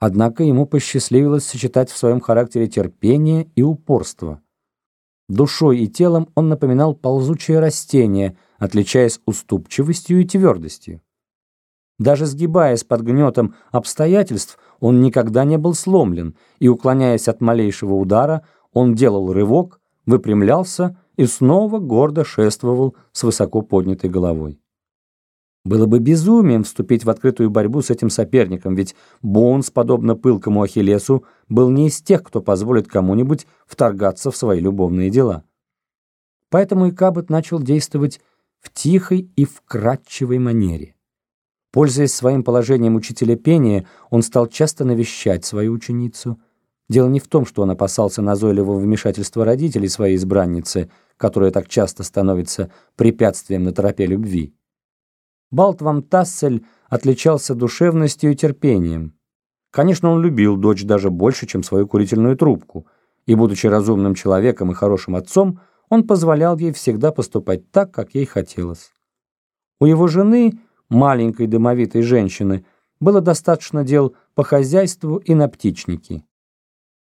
Однако ему посчастливилось сочетать в своем характере терпение и упорство. Душой и телом он напоминал ползучее растение, отличаясь уступчивостью и твердостью. Даже сгибаясь под гнетом обстоятельств, он никогда не был сломлен, и, уклоняясь от малейшего удара, он делал рывок, выпрямлялся и снова гордо шествовал с высоко поднятой головой. Было бы безумием вступить в открытую борьбу с этим соперником, ведь Боунс, подобно пылкому Ахиллесу, был не из тех, кто позволит кому-нибудь вторгаться в свои любовные дела. Поэтому и Кабот начал действовать в тихой и вкрадчивой манере. Пользуясь своим положением учителя пения, он стал часто навещать свою ученицу. Дело не в том, что он опасался назойливого вмешательства родителей своей избранницы, которая так часто становится препятствием на тропе любви. Балтвам Тассель отличался душевностью и терпением. Конечно, он любил дочь даже больше, чем свою курительную трубку, и, будучи разумным человеком и хорошим отцом, он позволял ей всегда поступать так, как ей хотелось. У его жены, маленькой домовитой женщины, было достаточно дел по хозяйству и на птичники.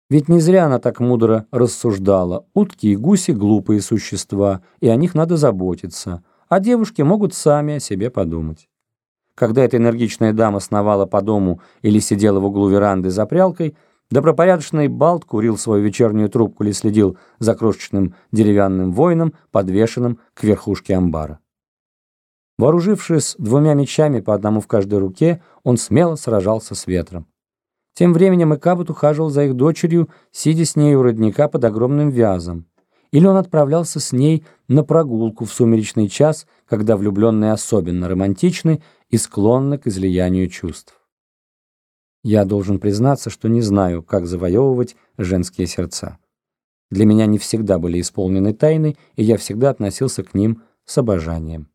Ведь не зря она так мудро рассуждала. Утки и гуси – глупые существа, и о них надо заботиться – а девушки могут сами о себе подумать. Когда эта энергичная дама сновала по дому или сидела в углу веранды за прялкой, добропорядочный Балт курил свою вечернюю трубку или следил за крошечным деревянным воином, подвешенным к верхушке амбара. Вооружившись двумя мечами по одному в каждой руке, он смело сражался с ветром. Тем временем Икабут ухаживал за их дочерью, сидя с ней у родника под огромным вязом или он отправлялся с ней на прогулку в сумеречный час, когда влюбленные особенно романтичны и склонны к излиянию чувств. Я должен признаться, что не знаю, как завоевывать женские сердца. Для меня не всегда были исполнены тайны, и я всегда относился к ним с обожанием.